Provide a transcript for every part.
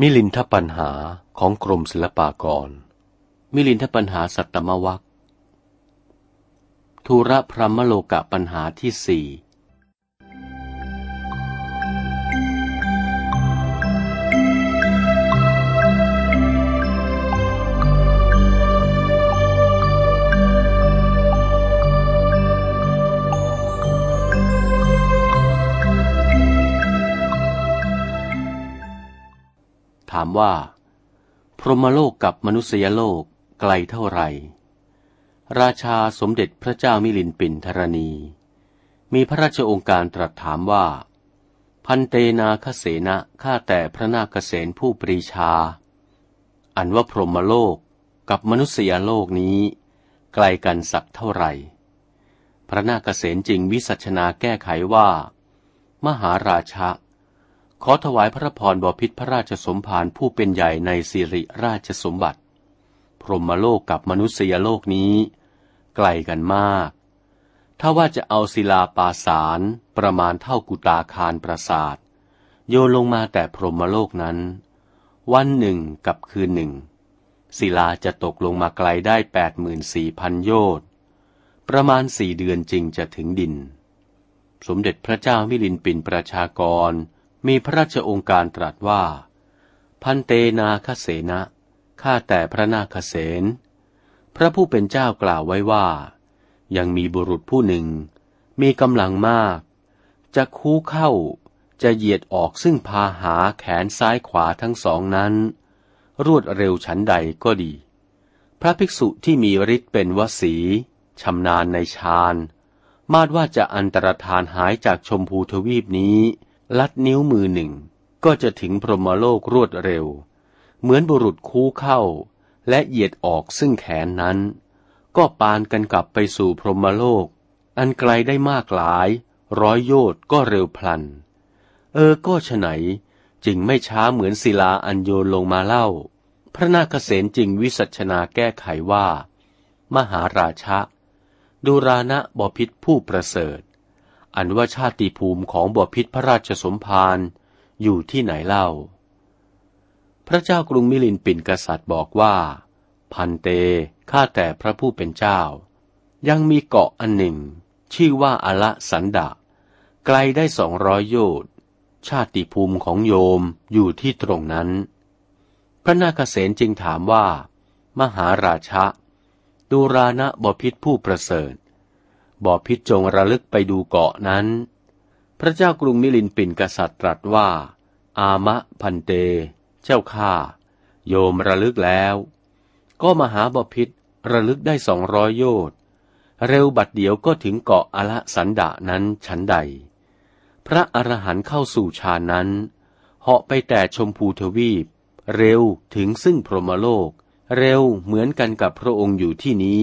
มิลินทปัญหาของกรมศิลปากร มิลินทปัญหาสัตตมวัคทุระพรหมโลกะปัญหาที่สี่ามว่า พรหมโลกกับมนุษยโลกไกลเท่าไหร่ ราชาสมเด็จพระเจ้ามิลินปินธรณี มีพระราชองค์การตรัสถามว่า พันเตนาคเสนะข้าแต่พระนาคเษนผู้ปรีชา อันว่าพรหมโลกกับมนุษยโลกนี้ ไกลกันสักเท่าไหร่ พระนาคเษนจึงวิสัชนาแก้ไขว่า มหาราชะ ขอถวายพระพรบพิษพระราชสมภารผู้เป็นใหญ่ในสิริราชสมบัติ พรหมโลกกับมนุษยโลกนี้ ไกลกันมาก ถ้าว่าจะเอาศิลาปาสารประมาณเท่ากุตาคารปราสาท โยนลงมาแต่พรหมโลกนั้น วันหนึ่งกับคืนหนึ่ง ศิลาจะตกลงมาไกลได้แปดหมื่นสี่พันโยชน์ประมาณสี่เดือนจริงจะถึงดิน สมเด็จพระเจ้ามิลินปินประชากร มีพระราชองค์การตรัสว่า พันเตนาคเสนะข้าแต่พระนาคเสนพระผู้เป็นเจ้ากล่าวไว้ว่า ยังมีบุรุษผู้หนึ่ง มีกำลังมาก จะคูเข้าจะเหยียดออกซึ่งพาหาแขนซ้ายขวาทั้งสองนั้น รวดเร็วฉันใดก็ดี พระภิกษุที่มีฤทธิ์เป็นวสีชำนาญในฌาน มาดว่าจะอันตรธานหายจากชมพูทวีปนี้ ลัดนิ้วมือหนึ่งก็จะถึงพรหมโลกรวดเร็ว เหมือนบุรุษคูเข้า และเหยียดออกซึ่งแขนนั้น ก็ปานกันกลับไปสู่พรหมโลก อันไกลได้มากหลาย ร้อยโยชน์ก็เร็วพลัน เออก็ฉไหนจึงไม่ช้าเหมือนศิลาอันโยนลงมาเล่า พระนาคเษนจึงวิสัชนาแก้ไขว่า มหาราชะดูรานะบพิษผู้ประเสริฐ อันว่าชาติภูมิของบพิษพระราชสมภารอยู่ที่ไหนเล่า พระเจ้ากรุงมิลินปินกษัตริย์บอกว่า พันเตข้าแต่พระผู้เป็นเจ้า ยังมีเกาะอันหนึ่ง ชื่อว่าอละสันดะ ไกลได้สองร้อยโยชน์ชาติภูมิของโยมอยู่ที่ตรงนั้น พระนาคเษนจึงถามว่า มหาราชะดูรานะบพิษผู้ประเสริฐ บอพิษจงระลึกไปดูเกาะนั้น พระเจ้ากรุงมิลินปินกษัตริย์ตรัสว่า อามะพันเต เจ้าข้า โยมระลึกแล้ว ก็มหาบพิษระลึกได้สองร้อยโยชน์เร็วบัดเดียวก็ถึงเกาะอละสันดะนั้นฉันใด พระอรหันต์เข้าสู่ฌานนั้น เหาะไปแต่ชมพูทวีป เร็วถึงซึ่งพรหมโลก เร็วเหมือนกันกับพระองค์อยู่ที่นี้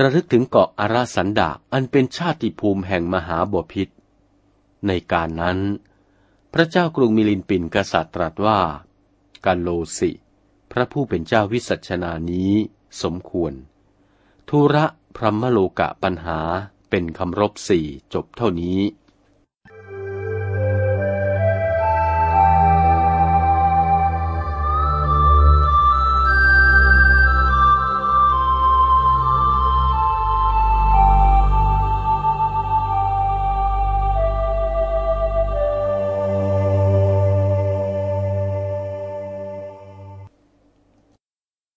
ระลึกถึงเกาะอาราสันดาอันเป็นชาติภูมิแห่งมหาบพิษ ในการนั้น พระเจ้ากรุงมิลินปินกษัตริย์ตรัสว่า กาโลสิ พระผู้เป็นเจ้าวิสัชนานี้สมควรทุระพรหมโลกะปัญหาเป็นคำรบสี่จบเท่านี้